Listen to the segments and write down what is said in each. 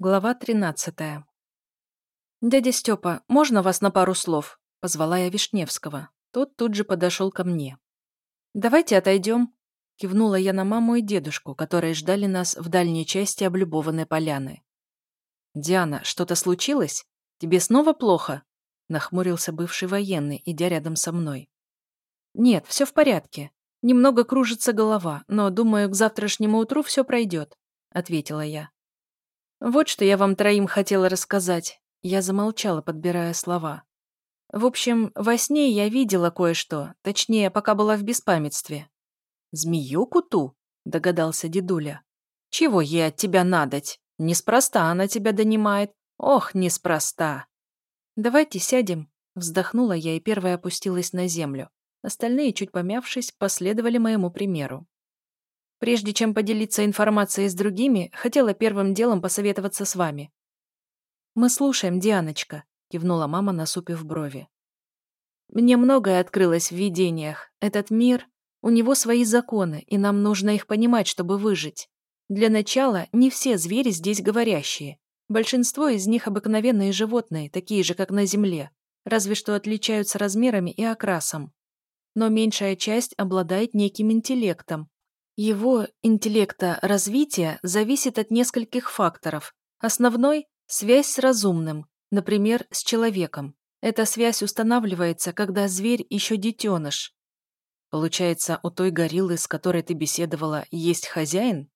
Глава 13. «Дядя Степа, можно вас на пару слов?» – позвала я Вишневского. Тот тут же подошел ко мне. «Давайте отойдем», – кивнула я на маму и дедушку, которые ждали нас в дальней части облюбованной поляны. «Диана, что-то случилось? Тебе снова плохо?» – нахмурился бывший военный, идя рядом со мной. «Нет, все в порядке. Немного кружится голова, но, думаю, к завтрашнему утру все пройдет», – ответила я. «Вот что я вам троим хотела рассказать». Я замолчала, подбирая слова. В общем, во сне я видела кое-что, точнее, пока была в беспамятстве. «Змею куту?» – догадался дедуля. «Чего ей от тебя надоть? Неспроста она тебя донимает. Ох, неспроста!» «Давайте сядем», – вздохнула я и первая опустилась на землю. Остальные, чуть помявшись, последовали моему примеру. Прежде чем поделиться информацией с другими, хотела первым делом посоветоваться с вами. «Мы слушаем, Дианочка», — кивнула мама, насупив брови. «Мне многое открылось в видениях. Этот мир, у него свои законы, и нам нужно их понимать, чтобы выжить. Для начала, не все звери здесь говорящие. Большинство из них обыкновенные животные, такие же, как на Земле, разве что отличаются размерами и окрасом. Но меньшая часть обладает неким интеллектом, его интеллекта развития зависит от нескольких факторов. Основной – связь с разумным, например, с человеком. Эта связь устанавливается, когда зверь еще детеныш. Получается, у той гориллы, с которой ты беседовала, есть хозяин?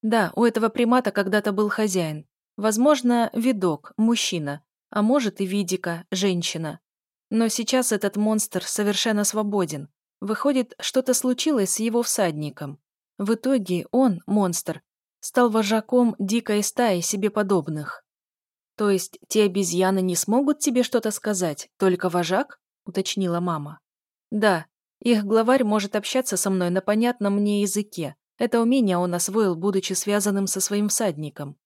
Да, у этого примата когда-то был хозяин. Возможно, видок, мужчина, а может и видика, женщина. Но сейчас этот монстр совершенно свободен. Выходит, что-то случилось с его всадником. В итоге он, монстр, стал вожаком дикой стаи себе подобных. То есть те обезьяны не смогут тебе что-то сказать, только вожак? уточнила мама. Да, их главарь может общаться со мной на понятном мне языке. Это умение он освоил, будучи связанным со своим всадником.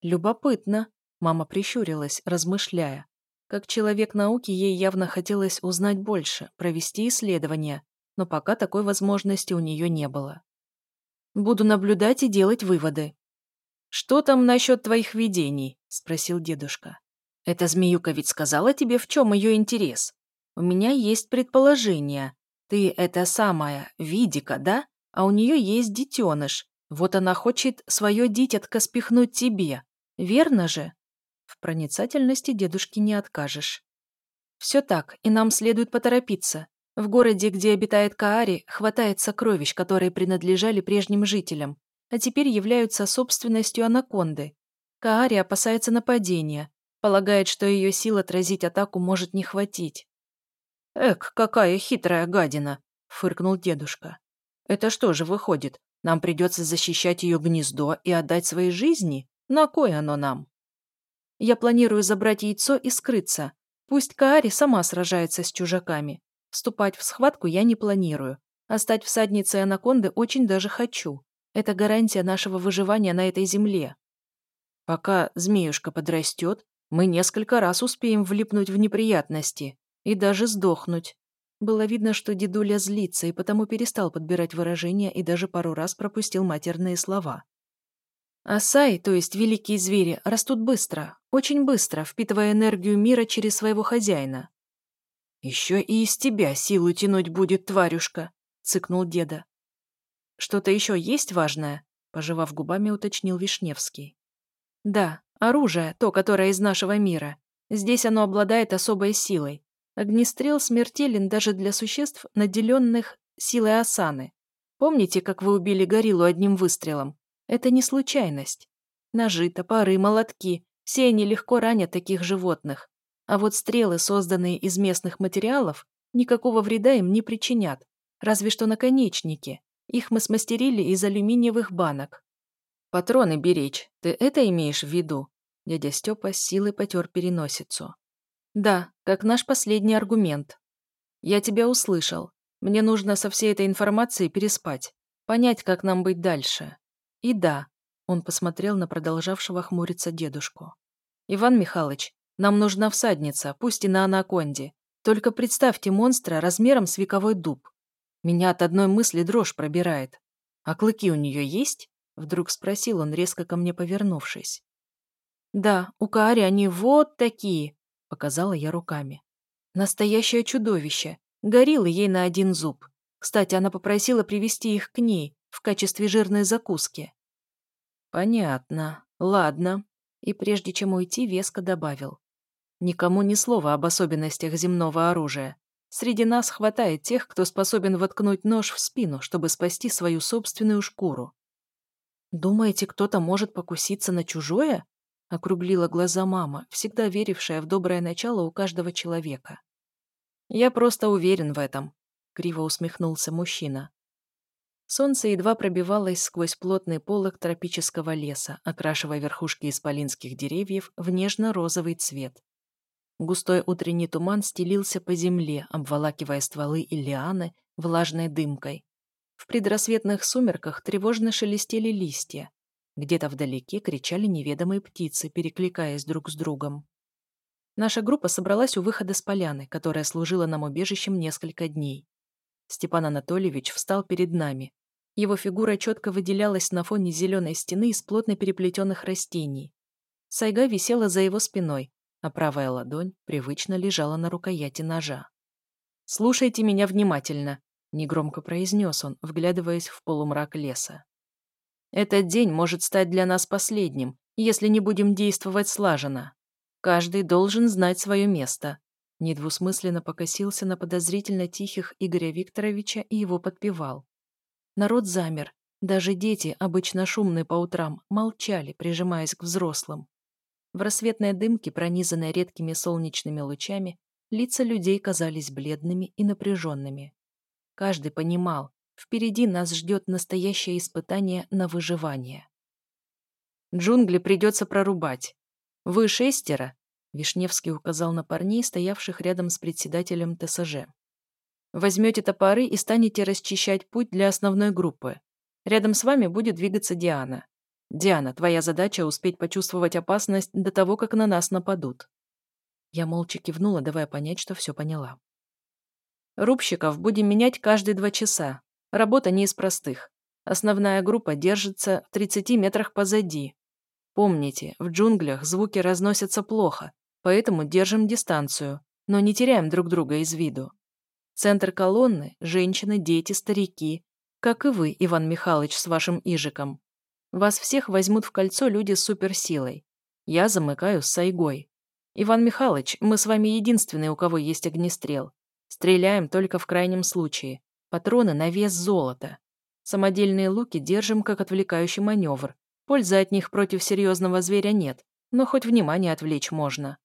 Любопытно, мама прищурилась, размышляя. Как человек науки, ей явно хотелось узнать больше, провести исследования, но пока такой возможности у нее не было. Буду наблюдать и делать выводы. «Что там насчет твоих видений?» – спросил дедушка. «Эта змеюка ведь сказала тебе, в чем ее интерес? У меня есть предположение. Ты это самая Видика, да? А у нее есть детеныш. Вот она хочет свое дитятко спихнуть тебе. Верно же?» В проницательности дедушки не откажешь. «Все так, и нам следует поторопиться. В городе, где обитает Каари, хватает сокровищ, которые принадлежали прежним жителям, а теперь являются собственностью анаконды. Каари опасается нападения, полагает, что ее сил отразить атаку может не хватить. «Эк, какая хитрая гадина!» — фыркнул дедушка. «Это что же выходит? Нам придется защищать ее гнездо и отдать свои жизни? На кой оно нам?» «Я планирую забрать яйцо и скрыться. Пусть Каари сама сражается с чужаками. Вступать в схватку я не планирую, а стать всадницей анаконды очень даже хочу. Это гарантия нашего выживания на этой земле. Пока змеюшка подрастет, мы несколько раз успеем влипнуть в неприятности и даже сдохнуть. Было видно, что дедуля злится, и потому перестал подбирать выражения и даже пару раз пропустил матерные слова. Асай, то есть великие звери, растут быстро, очень быстро, впитывая энергию мира через своего хозяина. «Еще и из тебя силу тянуть будет, тварюшка», — цыкнул деда. «Что-то еще есть важное?» — пожевав губами, уточнил Вишневский. «Да, оружие, то, которое из нашего мира. Здесь оно обладает особой силой. Огнестрел смертелен даже для существ, наделенных силой осаны. Помните, как вы убили гориллу одним выстрелом? Это не случайность. Ножи, топоры, молотки — все они легко ранят таких животных. А вот стрелы, созданные из местных материалов, никакого вреда им не причинят, разве что наконечники. Их мы смастерили из алюминиевых банок. «Патроны беречь, ты это имеешь в виду?» Дядя Степа с силой потер переносицу. «Да, как наш последний аргумент. Я тебя услышал. Мне нужно со всей этой информацией переспать, понять, как нам быть дальше. И да, он посмотрел на продолжавшего хмуриться дедушку. Иван Михайлович, нам нужна всадница, пусть и на анаконде. Только представьте монстра размером с вековой дуб. Меня от одной мысли дрожь пробирает. А клыки у нее есть? Вдруг спросил он, резко ко мне повернувшись. Да, у Каари они вот такие, показала я руками. Настоящее чудовище. Горилла ей на один зуб. Кстати, она попросила привезти их к ней в качестве жирной закуски. Понятно. Ладно. И прежде чем уйти, веско добавил. Никому ни слова об особенностях земного оружия. Среди нас хватает тех, кто способен воткнуть нож в спину, чтобы спасти свою собственную шкуру. «Думаете, кто-то может покуситься на чужое?» — округлила глаза мама, всегда верившая в доброе начало у каждого человека. «Я просто уверен в этом», — криво усмехнулся мужчина. Солнце едва пробивалось сквозь плотный полог тропического леса, окрашивая верхушки исполинских деревьев в нежно-розовый цвет. Густой утренний туман стелился по земле, обволакивая стволы и лианы влажной дымкой. В предрассветных сумерках тревожно шелестели листья. Где-то вдалеке кричали неведомые птицы, перекликаясь друг с другом. Наша группа собралась у выхода с поляны, которая служила нам убежищем несколько дней. Степан Анатольевич встал перед нами. Его фигура четко выделялась на фоне зеленой стены из плотно переплетенных растений. Сайга висела за его спиной, а правая ладонь привычно лежала на рукояти ножа. «Слушайте меня внимательно», — негромко произнес он, вглядываясь в полумрак леса. «Этот день может стать для нас последним, если не будем действовать слаженно. Каждый должен знать свое место». Недвусмысленно покосился на подозрительно тихих Игоря Викторовича и его подпевал. Народ замер. Даже дети, обычно шумные по утрам, молчали, прижимаясь к взрослым. В рассветной дымке, пронизанной редкими солнечными лучами, лица людей казались бледными и напряженными. Каждый понимал, впереди нас ждет настоящее испытание на выживание. Джунгли придется прорубать. Вы шестеро, Вишневский указал на парней, стоявших рядом с председателем ТСЖ. Возьмете топоры и станете расчищать путь для основной группы. Рядом с вами будет двигаться Диана. «Диана, твоя задача — успеть почувствовать опасность до того, как на нас нападут». Я молча кивнула, давая понять, что все поняла. «Рубщиков будем менять каждые два часа. Работа не из простых. Основная группа держится в 30 метрах позади. Помните, в джунглях звуки разносятся плохо, поэтому держим дистанцию, но не теряем друг друга из виду. Центр колонны – женщины, дети, старики, как и вы, Иван Михайлович, с вашим Ижиком. Вас всех возьмут в кольцо люди с суперсилой. Я замыкаю с Сайгой. Иван Михайлович, мы с вами единственные, у кого есть огнестрел. Стреляем только в крайнем случае. Патроны на вес золота. Самодельные луки держим как отвлекающий маневр. Пользы от них против серьезного зверя нет, но хоть внимание отвлечь можно.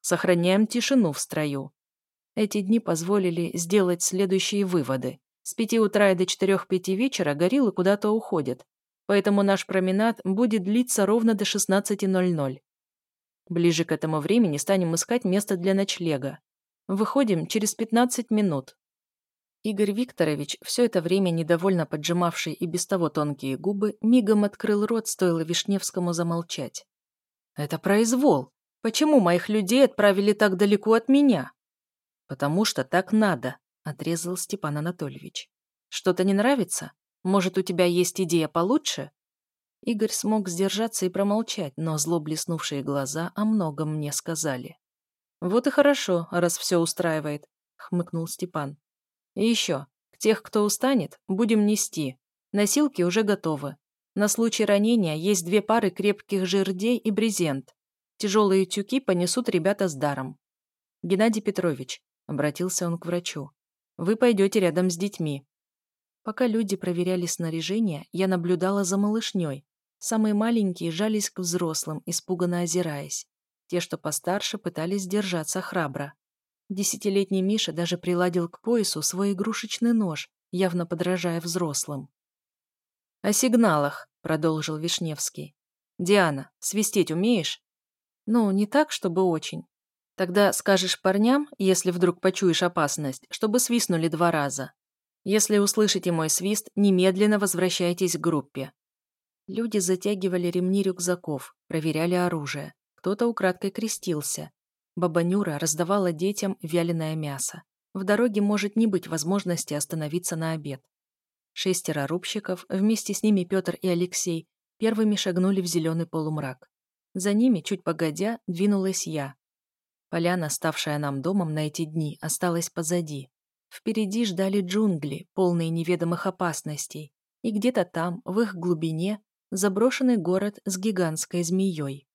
Сохраняем тишину в строю. Эти дни позволили сделать следующие выводы. С пяти утра и до четырех-пяти вечера гориллы куда-то уходят, поэтому наш променад будет длиться ровно до 16.00. Ближе к этому времени станем искать место для ночлега. Выходим через 15 минут. Игорь Викторович, все это время недовольно поджимавший и без того тонкие губы, мигом открыл рот, стоило Вишневскому замолчать. «Это произвол. Почему моих людей отправили так далеко от меня?» «Потому что так надо», — отрезал Степан Анатольевич. «Что-то не нравится? Может, у тебя есть идея получше?» Игорь смог сдержаться и промолчать, но зло блеснувшие глаза о многом мне сказали. «Вот и хорошо, раз все устраивает», — хмыкнул Степан. «И еще, к тех, кто устанет, будем нести. Носилки уже готовы. На случай ранения есть две пары крепких жердей и брезент. Тяжелые тюки понесут ребята с даром. Геннадий Петрович, — обратился он к врачу, — вы пойдете рядом с детьми. Пока люди проверяли снаряжение, я наблюдала за малышней. Самые маленькие жались к взрослым, испуганно озираясь. Те, что постарше, пытались держаться храбро. Десятилетний Миша даже приладил к поясу свой игрушечный нож, явно подражая взрослым. «О сигналах», — продолжил Вишневский. «Диана, свистеть умеешь?» «Ну, не так, чтобы очень. Тогда скажешь парням, если вдруг почуешь опасность, чтобы свистнули два раза. Если услышите мой свист, немедленно возвращайтесь к группе. Люди затягивали ремни рюкзаков, проверяли оружие. Кто-то украдкой крестился. Баба Нюра раздавала детям вяленое мясо. В дороге может не быть возможности остановиться на обед. Шестеро рубщиков, вместе с ними Петр и Алексей, первыми шагнули в зеленый полумрак. За ними, чуть погодя, двинулась я. Поляна, ставшая нам домом на эти дни, осталась позади. Впереди ждали джунгли, полные неведомых опасностей, и где-то там, в их глубине, заброшенный город с гигантской змеей.